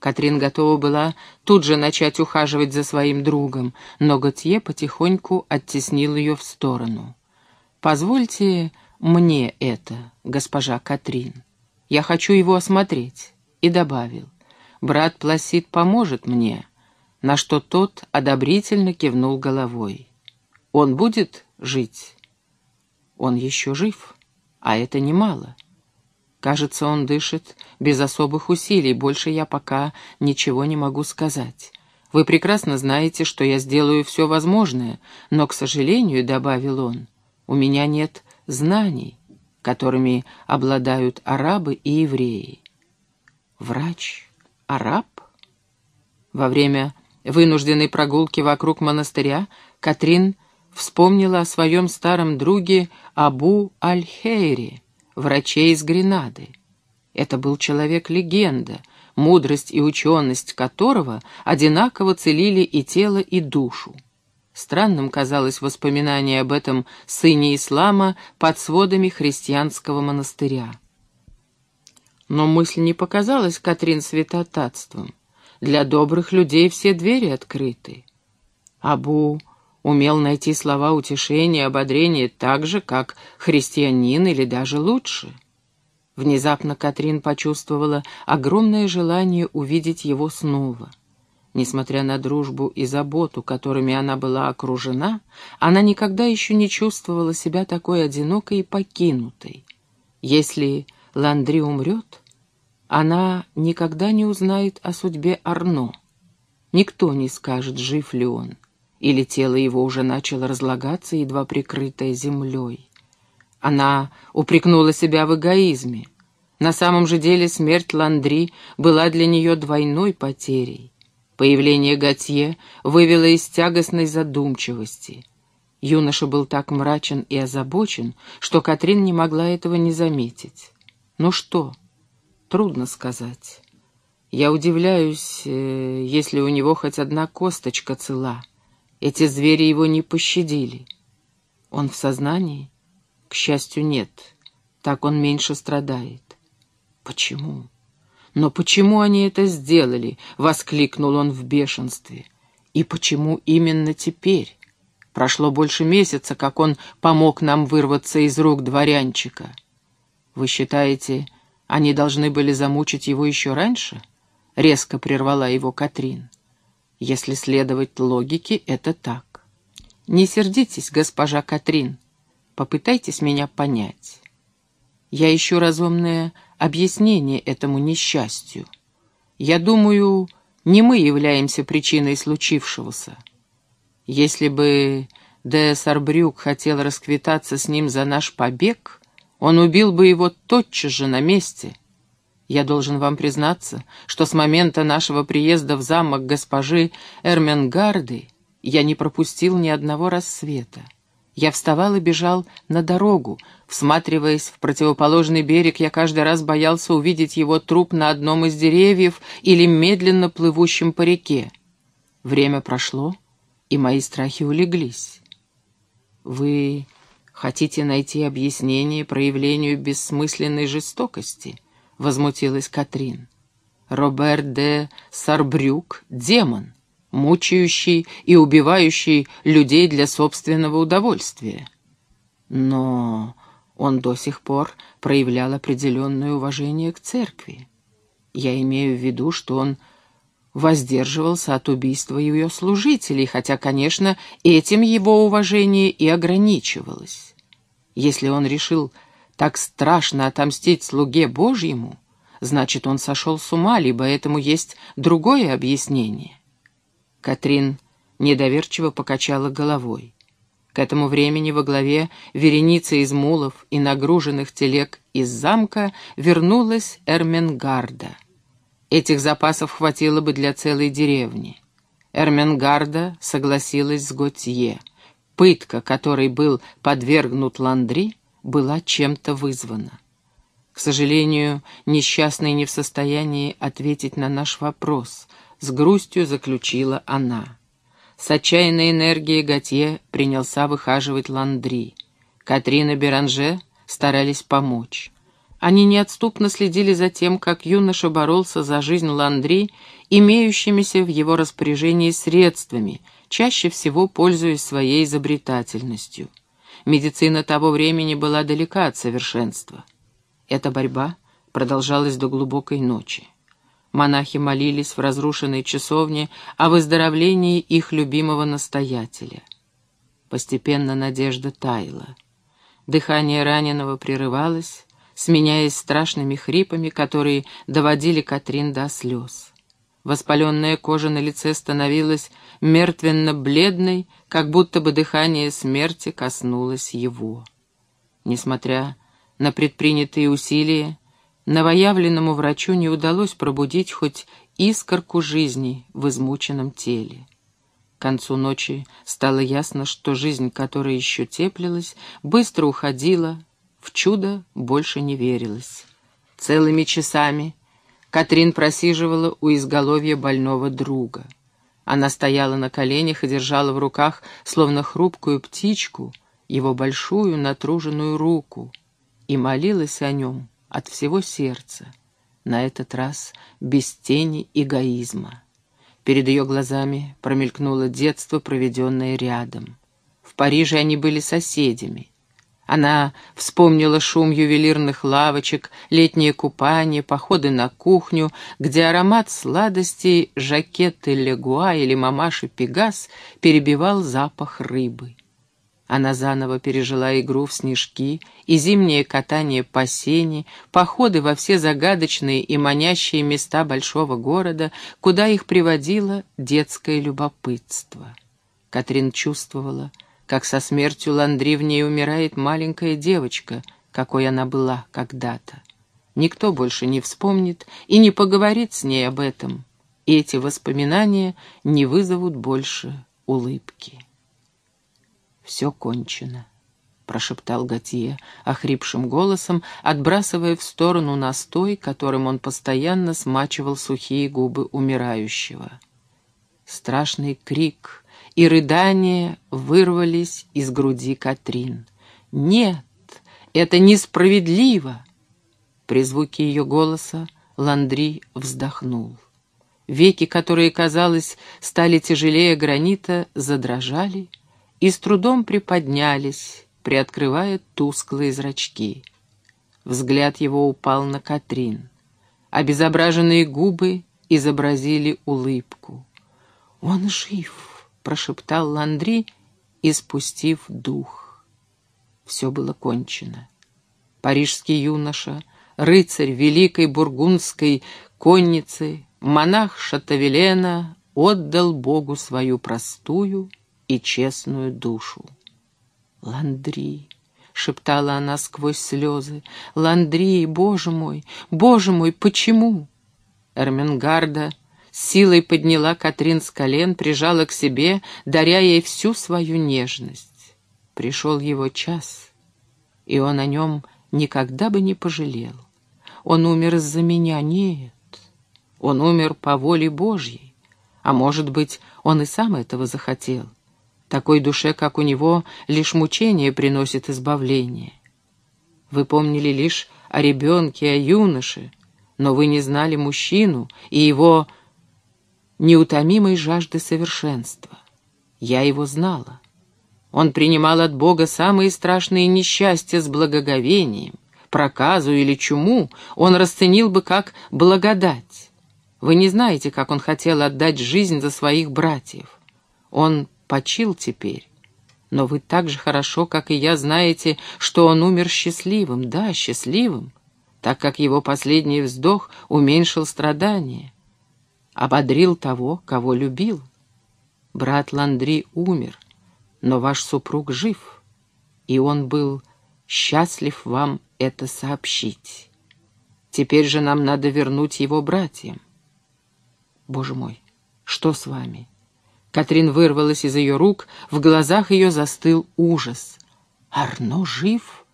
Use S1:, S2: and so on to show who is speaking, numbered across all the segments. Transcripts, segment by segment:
S1: Катрин готова была тут же начать ухаживать за своим другом, но Готье потихоньку оттеснил ее в сторону. «Позвольте мне это, госпожа Катрин. Я хочу его осмотреть». И добавил, «Брат Пласид поможет мне», на что тот одобрительно кивнул головой. «Он будет жить?» «Он еще жив, а это немало». Кажется, он дышит без особых усилий, больше я пока ничего не могу сказать. Вы прекрасно знаете, что я сделаю все возможное, но, к сожалению, — добавил он, — у меня нет знаний, которыми обладают арабы и евреи. Врач? Араб? Во время вынужденной прогулки вокруг монастыря Катрин вспомнила о своем старом друге Абу Аль-Хейре, врачей из Гренады. Это был человек-легенда, мудрость и ученость которого одинаково целили и тело, и душу. Странным казалось воспоминание об этом сыне ислама под сводами христианского монастыря. Но мысль не показалась Катрин святотатством. Для добрых людей все двери открыты. Абу умел найти слова утешения ободрения так же, как христианин или даже лучше. Внезапно Катрин почувствовала огромное желание увидеть его снова. Несмотря на дружбу и заботу, которыми она была окружена, она никогда еще не чувствовала себя такой одинокой и покинутой. Если Ландри умрет, она никогда не узнает о судьбе Арно. Никто не скажет, жив ли он или тело его уже начало разлагаться, едва прикрытое землей. Она упрекнула себя в эгоизме. На самом же деле смерть Ландри была для нее двойной потерей. Появление Готье вывело из тягостной задумчивости. Юноша был так мрачен и озабочен, что Катрин не могла этого не заметить. Ну что? Трудно сказать. Я удивляюсь, э, если у него хоть одна косточка цела. Эти звери его не пощадили. Он в сознании? К счастью, нет. Так он меньше страдает. Почему? Но почему они это сделали? Воскликнул он в бешенстве. И почему именно теперь? Прошло больше месяца, как он помог нам вырваться из рук дворянчика. Вы считаете, они должны были замучить его еще раньше? Резко прервала его Катрин. Если следовать логике, это так. Не сердитесь, госпожа Катрин. Попытайтесь меня понять. Я ищу разумное объяснение этому несчастью. Я думаю, не мы являемся причиной случившегося. Если бы де Сарбрюк хотел расквитаться с ним за наш побег, он убил бы его тотчас же на месте, я должен вам признаться, что с момента нашего приезда в замок госпожи Эрменгарды я не пропустил ни одного рассвета. Я вставал и бежал на дорогу. Всматриваясь в противоположный берег, я каждый раз боялся увидеть его труп на одном из деревьев или медленно плывущем по реке. Время прошло, и мои страхи улеглись. Вы хотите найти объяснение проявлению бессмысленной жестокости — возмутилась Катрин. Роберт де Сарбрюк — демон, мучающий и убивающий людей для собственного удовольствия. Но он до сих пор проявлял определенное уважение к церкви. Я имею в виду, что он воздерживался от убийства ее служителей, хотя, конечно, этим его уважение и ограничивалось. Если он решил так страшно отомстить слуге Божьему, значит, он сошел с ума, либо этому есть другое объяснение. Катрин недоверчиво покачала головой. К этому времени во главе вереницы из мулов и нагруженных телег из замка вернулась Эрменгарда. Этих запасов хватило бы для целой деревни. Эрменгарда согласилась с Готье. Пытка, которой был подвергнут Ландри, была чем-то вызвана. К сожалению, несчастный не в состоянии ответить на наш вопрос, с грустью заключила она. С отчаянной энергией Готье принялся выхаживать Ландри. Катрина Беранже старались помочь. Они неотступно следили за тем, как юноша боролся за жизнь Ландри, имеющимися в его распоряжении средствами, чаще всего пользуясь своей изобретательностью. Медицина того времени была далека от совершенства. Эта борьба продолжалась до глубокой ночи. Монахи молились в разрушенной часовне о выздоровлении их любимого настоятеля. Постепенно надежда таяла. Дыхание раненого прерывалось, сменяясь страшными хрипами, которые доводили Катрин до слез. Воспаленная кожа на лице становилась мертвенно-бледной, как будто бы дыхание смерти коснулось его. Несмотря на предпринятые усилия, новоявленному врачу не удалось пробудить хоть искорку жизни в измученном теле. К концу ночи стало ясно, что жизнь, которая еще теплилась, быстро уходила, в чудо больше не верилось. Целыми часами Катрин просиживала у изголовья больного друга. Она стояла на коленях и держала в руках, словно хрупкую птичку, его большую натруженную руку, и молилась о нем от всего сердца, на этот раз без тени эгоизма. Перед ее глазами промелькнуло детство, проведенное рядом. В Париже они были соседями. Она вспомнила шум ювелирных лавочек, летнее купание, походы на кухню, где аромат сладостей жакеты Легуа или мамаши Пегас перебивал запах рыбы. Она заново пережила игру в снежки и зимнее катание по сене, походы во все загадочные и манящие места большого города, куда их приводило детское любопытство. Катрин чувствовала, как со смертью Ландри в ней умирает маленькая девочка, какой она была когда-то. Никто больше не вспомнит и не поговорит с ней об этом, и эти воспоминания не вызовут больше улыбки все кончено», — прошептал Готье охрипшим голосом, отбрасывая в сторону настой, которым он постоянно смачивал сухие губы умирающего. Страшный крик и рыдания вырвались из груди Катрин. «Нет, это несправедливо!» При звуке ее голоса Ландри вздохнул. Веки, которые, казалось, стали тяжелее гранита, задрожали, и с трудом приподнялись, приоткрывая тусклые зрачки. Взгляд его упал на Катрин. Обезображенные губы изобразили улыбку. «Он жив!» — прошептал Ландри, испустив дух. Все было кончено. Парижский юноша, рыцарь великой бургундской конницы, монах Шатавелена отдал Богу свою простую, и честную душу. «Ландри!» — шептала она сквозь слезы. «Ландри, боже мой, боже мой, почему?» Эрмингарда силой подняла Катрин с колен, прижала к себе, даря ей всю свою нежность. Пришел его час, и он о нем никогда бы не пожалел. Он умер из-за меня, нет. Он умер по воле Божьей, а может быть, он и сам этого захотел. Такой душе, как у него, лишь мучение приносит избавление. Вы помнили лишь о ребенке, о юноше, но вы не знали мужчину и его неутомимой жажды совершенства. Я его знала. Он принимал от Бога самые страшные несчастья с благоговением, проказу или чуму он расценил бы как благодать. Вы не знаете, как он хотел отдать жизнь за своих братьев. Он почил теперь. Но вы так же хорошо, как и я, знаете, что он умер счастливым, да, счастливым, так как его последний вздох уменьшил страдания, ободрил того, кого любил. Брат Ландри умер, но ваш супруг жив, и он был счастлив вам это сообщить. Теперь же нам надо вернуть его братьям. Боже мой, что с вами? Катрин вырвалась из ее рук, в глазах ее застыл ужас. «Арно жив?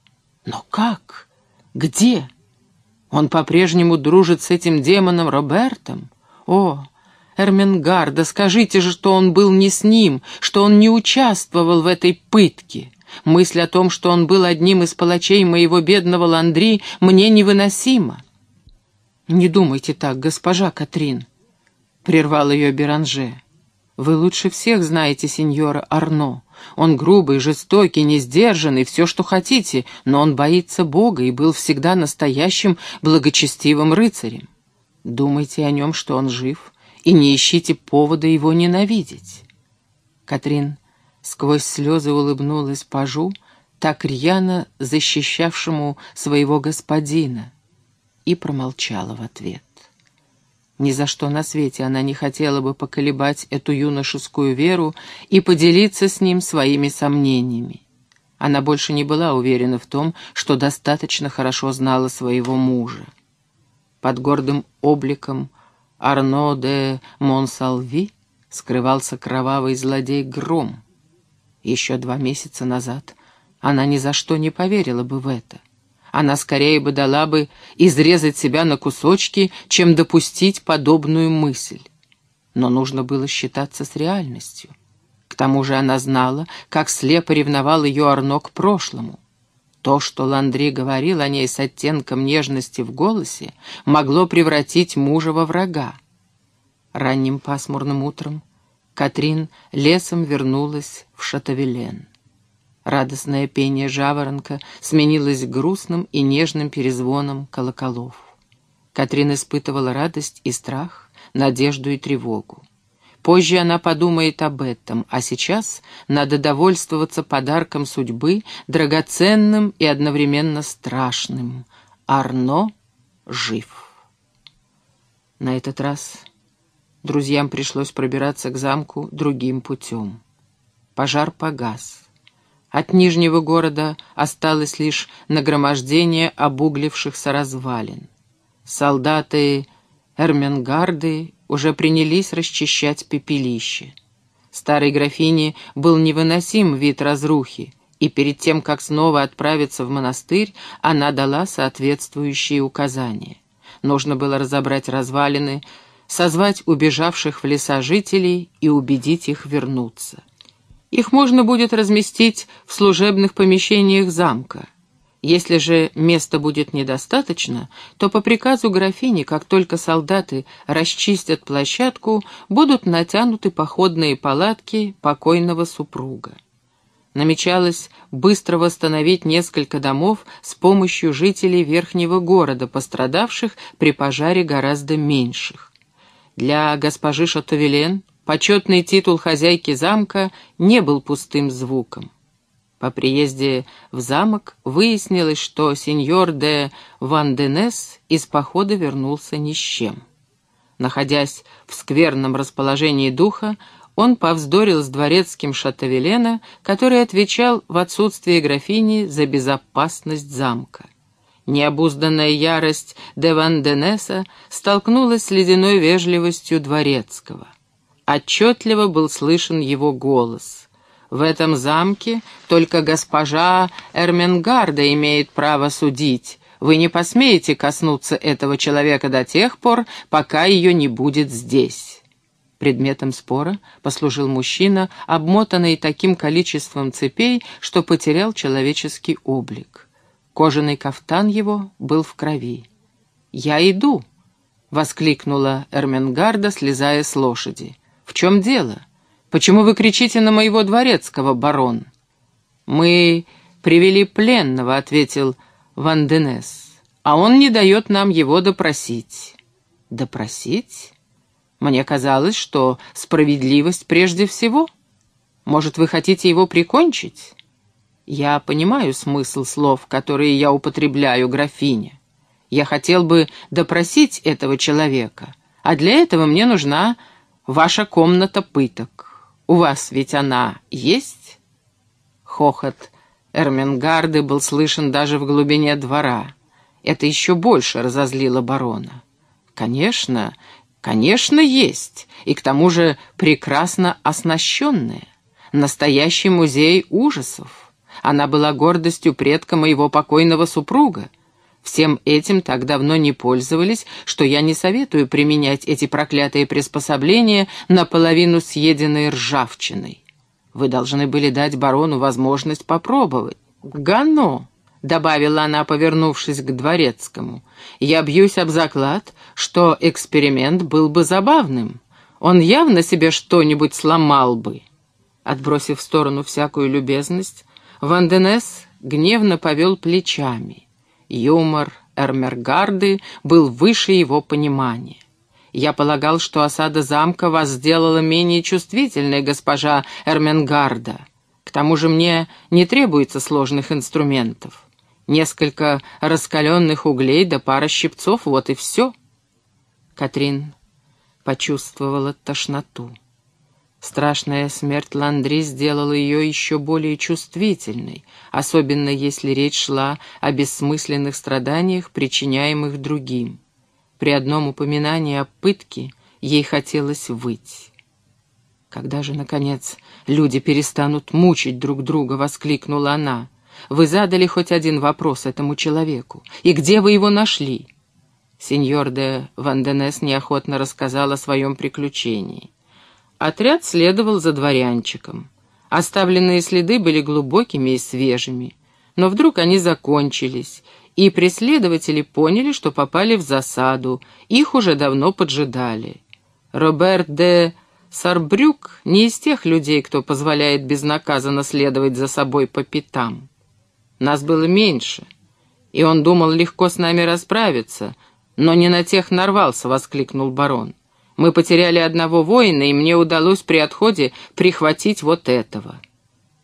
S1: Но как? Где? Он по-прежнему дружит с этим демоном Робертом? О, Эрменгарда, скажите же, что он был не с ним, что он не участвовал в этой пытке!» Мысль о том, что он был одним из палачей моего бедного Ландри, мне невыносима. «Не думайте так, госпожа Катрин», — прервал ее Беранже. «Вы лучше всех знаете сеньора Арно. Он грубый, жестокий, несдержанный, все, что хотите, но он боится Бога и был всегда настоящим благочестивым рыцарем. Думайте о нем, что он жив, и не ищите повода его ненавидеть». Катрин сквозь слезы улыбнулась пажу, так рьяно защищавшему своего господина, и промолчала в ответ. Ни за что на свете она не хотела бы поколебать эту юношескую веру и поделиться с ним своими сомнениями. Она больше не была уверена в том, что достаточно хорошо знала своего мужа. Под гордым обликом Арно де Монсалви скрывался кровавый злодей Гром. Еще два месяца назад она ни за что не поверила бы в это она скорее бы дала бы изрезать себя на кусочки, чем допустить подобную мысль. Но нужно было считаться с реальностью. К тому же она знала, как слепо ревновал ее Арно к прошлому. То, что Ландри говорил о ней с оттенком нежности в голосе, могло превратить мужа во врага. Ранним пасмурным утром Катрин лесом вернулась в Шатавелен. Радостное пение жаворонка сменилось грустным и нежным перезвоном колоколов. Катрин испытывала радость и страх, надежду и тревогу. Позже она подумает об этом, а сейчас надо довольствоваться подарком судьбы, драгоценным и одновременно страшным. Арно жив. На этот раз друзьям пришлось пробираться к замку другим путем. Пожар погас. От Нижнего города осталось лишь нагромождение обуглившихся развалин. Солдаты Эрменгарды уже принялись расчищать пепелище. Старой графине был невыносим вид разрухи, и перед тем, как снова отправиться в монастырь, она дала соответствующие указания. Нужно было разобрать развалины, созвать убежавших в леса жителей и убедить их вернуться. Их можно будет разместить в служебных помещениях замка. Если же места будет недостаточно, то по приказу графини, как только солдаты расчистят площадку, будут натянуты походные палатки покойного супруга. Намечалось быстро восстановить несколько домов с помощью жителей верхнего города, пострадавших при пожаре гораздо меньших. Для госпожи Шатовелен Почетный титул хозяйки замка не был пустым звуком. По приезде в замок выяснилось, что сеньор де Ванденес из похода вернулся ни с чем. Находясь в скверном расположении духа, он повздорил с дворецким Шатавелена, который отвечал в отсутствие графини за безопасность замка. Необузданная ярость де Ванденеса столкнулась с ледяной вежливостью дворецкого. Отчетливо был слышен его голос. «В этом замке только госпожа Эрменгарда имеет право судить. Вы не посмеете коснуться этого человека до тех пор, пока ее не будет здесь». Предметом спора послужил мужчина, обмотанный таким количеством цепей, что потерял человеческий облик. Кожаный кафтан его был в крови. «Я иду!» — воскликнула Эрменгарда, слезая с лошади. «В чем дело? Почему вы кричите на моего дворецкого, барон?» «Мы привели пленного», — ответил Ванденес, «а он не дает нам его допросить». «Допросить? Мне казалось, что справедливость прежде всего. Может, вы хотите его прикончить?» «Я понимаю смысл слов, которые я употребляю, графиня. Я хотел бы допросить этого человека, а для этого мне нужна Ваша комната пыток. У вас ведь она есть?» Хохот Эрмингарды был слышен даже в глубине двора. Это еще больше разозлило барона. «Конечно, конечно, есть, и к тому же прекрасно оснащенная. Настоящий музей ужасов. Она была гордостью предка моего покойного супруга. Всем этим так давно не пользовались, что я не советую применять эти проклятые приспособления наполовину съеденной ржавчиной. Вы должны были дать барону возможность попробовать. Гано!» — добавила она, повернувшись к дворецкому. «Я бьюсь об заклад, что эксперимент был бы забавным. Он явно себе что-нибудь сломал бы». Отбросив в сторону всякую любезность, Ванденес гневно повел плечами. Юмор Эрмергарды был выше его понимания. Я полагал, что осада замка вас сделала менее чувствительной, госпожа Эрменгарда. К тому же мне не требуется сложных инструментов. Несколько раскаленных углей да пара щипцов, вот и все. Катрин почувствовала тошноту. Страшная смерть Ландри сделала ее еще более чувствительной, особенно если речь шла о бессмысленных страданиях, причиняемых другим. При одном упоминании о пытке ей хотелось выть. «Когда же, наконец, люди перестанут мучить друг друга?» — воскликнула она. «Вы задали хоть один вопрос этому человеку. И где вы его нашли?» Сеньор де Ванденес неохотно рассказал о своем приключении. Отряд следовал за дворянчиком. Оставленные следы были глубокими и свежими. Но вдруг они закончились, и преследователи поняли, что попали в засаду, их уже давно поджидали. Роберт де Сарбрюк не из тех людей, кто позволяет безнаказанно следовать за собой по пятам. Нас было меньше, и он думал легко с нами расправиться, но не на тех нарвался, — воскликнул барон. Мы потеряли одного воина, и мне удалось при отходе прихватить вот этого.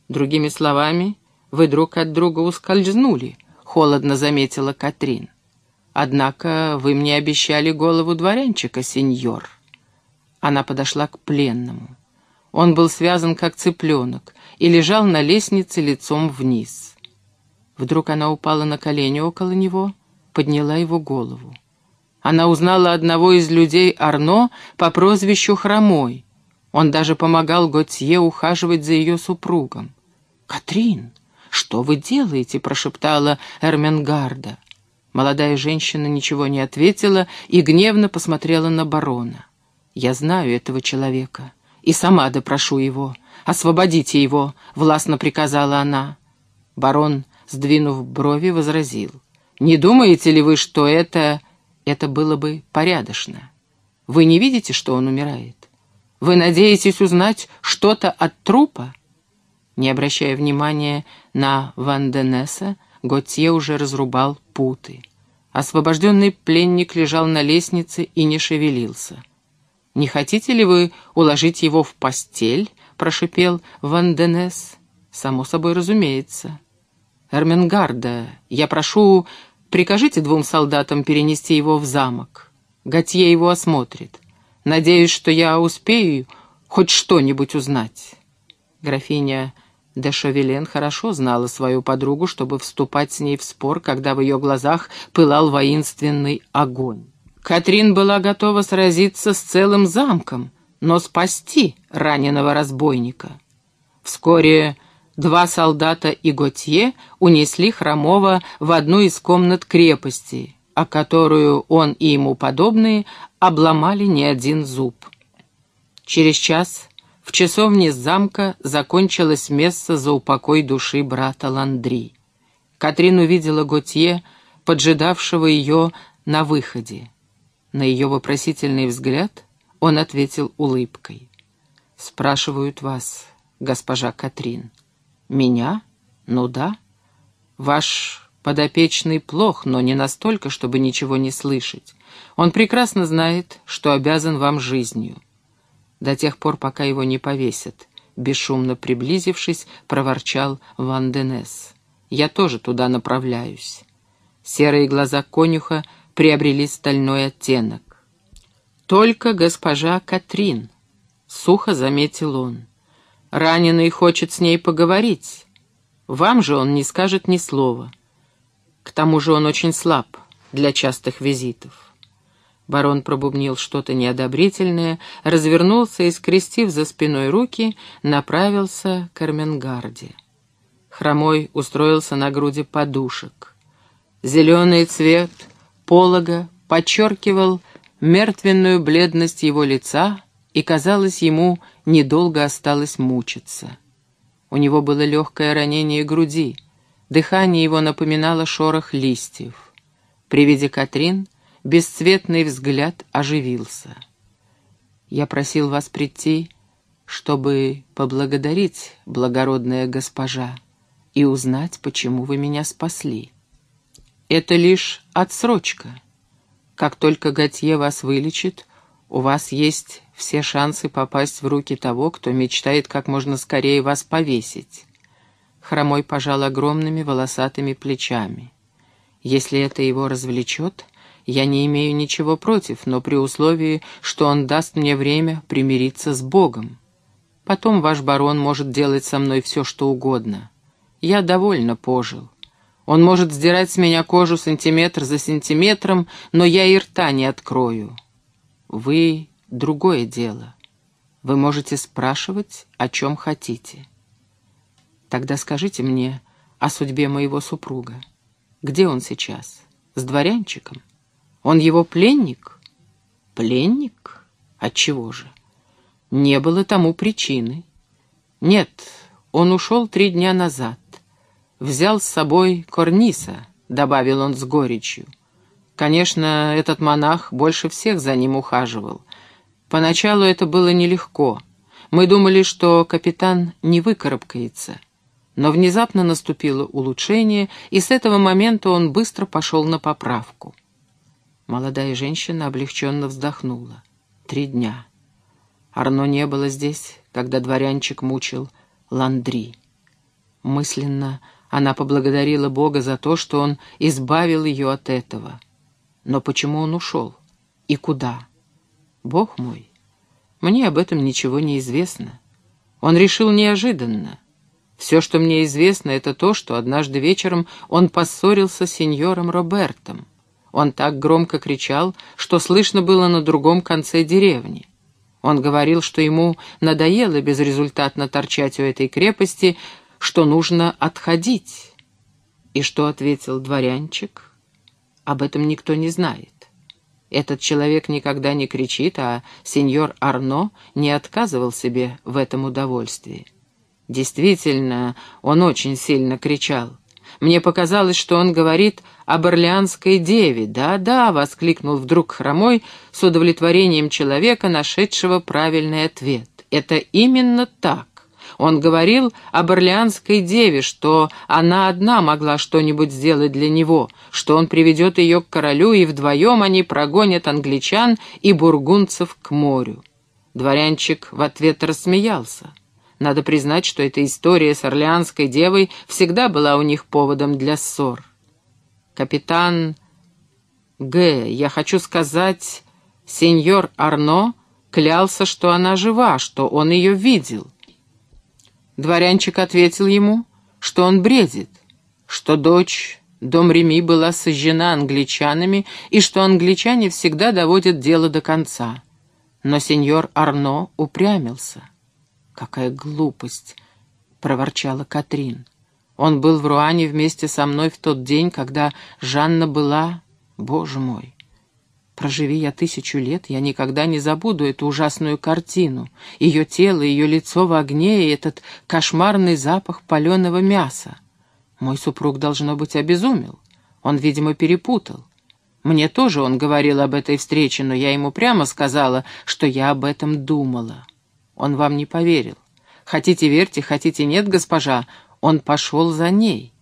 S1: Другими словами, вы друг от друга ускользнули, — холодно заметила Катрин. Однако вы мне обещали голову дворянчика, сеньор. Она подошла к пленному. Он был связан, как цыпленок, и лежал на лестнице лицом вниз. Вдруг она упала на колени около него, подняла его голову. Она узнала одного из людей Арно по прозвищу Хромой. Он даже помогал Готье ухаживать за ее супругом. «Катрин, что вы делаете?» — прошептала Эрменгарда. Молодая женщина ничего не ответила и гневно посмотрела на барона. «Я знаю этого человека и сама допрошу его. Освободите его!» — властно приказала она. Барон, сдвинув брови, возразил. «Не думаете ли вы, что это...» Это было бы порядочно. Вы не видите, что он умирает? Вы надеетесь узнать что-то от трупа? Не обращая внимания на Ванденеса, Готье уже разрубал путы. Освобожденный пленник лежал на лестнице и не шевелился. «Не хотите ли вы уложить его в постель?» — прошипел Ванденес. «Само собой разумеется». «Эрменгарда, я прошу Прикажите двум солдатам перенести его в замок. Готье его осмотрит. Надеюсь, что я успею хоть что-нибудь узнать. Графиня де Шавелен хорошо знала свою подругу, чтобы вступать с ней в спор, когда в ее глазах пылал воинственный огонь. Катрин была готова сразиться с целым замком, но спасти раненого разбойника. Вскоре Два солдата и Готье унесли Хромова в одну из комнат крепости, о которую он и ему подобные обломали не один зуб. Через час в часовне замка закончилось место за упокой души брата Ландри. Катрин увидела Готье, поджидавшего ее на выходе. На ее вопросительный взгляд он ответил улыбкой. «Спрашивают вас, госпожа Катрин». «Меня? Ну да. Ваш подопечный плох, но не настолько, чтобы ничего не слышать. Он прекрасно знает, что обязан вам жизнью. До тех пор, пока его не повесят». Бесшумно приблизившись, проворчал Ван Денес. «Я тоже туда направляюсь». Серые глаза конюха приобрели стальной оттенок. «Только госпожа Катрин», — сухо заметил он. Раненый хочет с ней поговорить. Вам же он не скажет ни слова. К тому же он очень слаб для частых визитов. Барон пробубнил что-то неодобрительное, развернулся и, скрестив за спиной руки, направился к Арменгарде. Хромой устроился на груди подушек. Зеленый цвет полога подчеркивал мертвенную бледность его лица, и, казалось, ему недолго осталось мучиться. У него было легкое ранение груди. Дыхание его напоминало шорох листьев. При виде Катрин бесцветный взгляд оживился. «Я просил вас прийти, чтобы поблагодарить, благородная госпожа, и узнать, почему вы меня спасли. Это лишь отсрочка. Как только Готье вас вылечит, у вас есть все шансы попасть в руки того, кто мечтает как можно скорее вас повесить. Хромой пожал огромными волосатыми плечами. Если это его развлечет, я не имею ничего против, но при условии, что он даст мне время примириться с Богом. Потом ваш барон может делать со мной все, что угодно. Я довольно пожил. Он может сдирать с меня кожу сантиметр за сантиметром, но я и рта не открою. Вы — другое дело. Вы можете спрашивать, о чем хотите. Тогда скажите мне о судьбе моего супруга. Где он сейчас? С дворянчиком? Он его пленник? Пленник? Отчего же? Не было тому причины. Нет, он ушел три дня назад. Взял с собой Корниса, добавил он с горечью. Конечно, этот монах больше всех за ним ухаживал. Поначалу это было нелегко. Мы думали, что капитан не выкарабкается. Но внезапно наступило улучшение, и с этого момента он быстро пошел на поправку. Молодая женщина облегченно вздохнула. Три дня. Арно не было здесь, когда дворянчик мучил Ландри. Мысленно она поблагодарила Бога за то, что он избавил ее от этого — но почему он ушел? И куда? Бог мой, мне об этом ничего не известно. Он решил неожиданно. Все, что мне известно, это то, что однажды вечером он поссорился с сеньором Робертом. Он так громко кричал, что слышно было на другом конце деревни. Он говорил, что ему надоело безрезультатно торчать у этой крепости, что нужно отходить. И что ответил дворянчик? Об этом никто не знает. Этот человек никогда не кричит, а сеньор Арно не отказывал себе в этом удовольствии. Действительно, он очень сильно кричал. Мне показалось, что он говорит об орлеанской деве. «Да-да», — воскликнул вдруг хромой с удовлетворением человека, нашедшего правильный ответ. «Это именно так. Он говорил об Орлеанской деве, что она одна могла что-нибудь сделать для него, что он приведет ее к королю, и вдвоем они прогонят англичан и бургунцев к морю. Дворянчик в ответ рассмеялся. Надо признать, что эта история с Орлеанской девой всегда была у них поводом для ссор. Капитан Г., я хочу сказать, сеньор Арно клялся, что она жива, что он ее видел. Дворянчик ответил ему, что он бредит, что дочь дом Реми была сожжена англичанами и что англичане всегда доводят дело до конца. Но сеньор Арно упрямился. «Какая глупость!» — проворчала Катрин. «Он был в Руане вместе со мной в тот день, когда Жанна была... Боже мой! Проживи я тысячу лет, я никогда не забуду эту ужасную картину. Ее тело, ее лицо в огне и этот кошмарный запах паленого мяса. Мой супруг, должно быть, обезумел. Он, видимо, перепутал. Мне тоже он говорил об этой встрече, но я ему прямо сказала, что я об этом думала. Он вам не поверил. Хотите верьте, хотите нет, госпожа, он пошел за ней.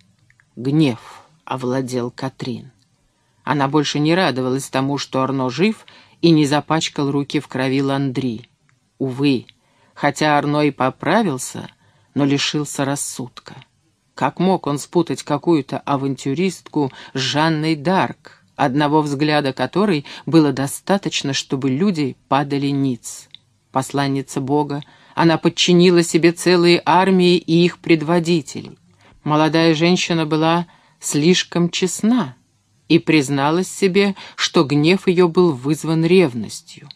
S1: Гнев овладел Катрин. Она больше не радовалась тому, что Арно жив и не запачкал руки в крови Ландри. Увы, хотя Арно и поправился, но лишился рассудка. Как мог он спутать какую-то авантюристку с Жанной Дарк, одного взгляда которой было достаточно, чтобы люди падали ниц? Посланница Бога, она подчинила себе целые армии и их предводителей. Молодая женщина была слишком честна и призналась себе, что гнев ее был вызван ревностью.